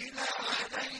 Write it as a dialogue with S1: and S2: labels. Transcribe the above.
S1: Sinä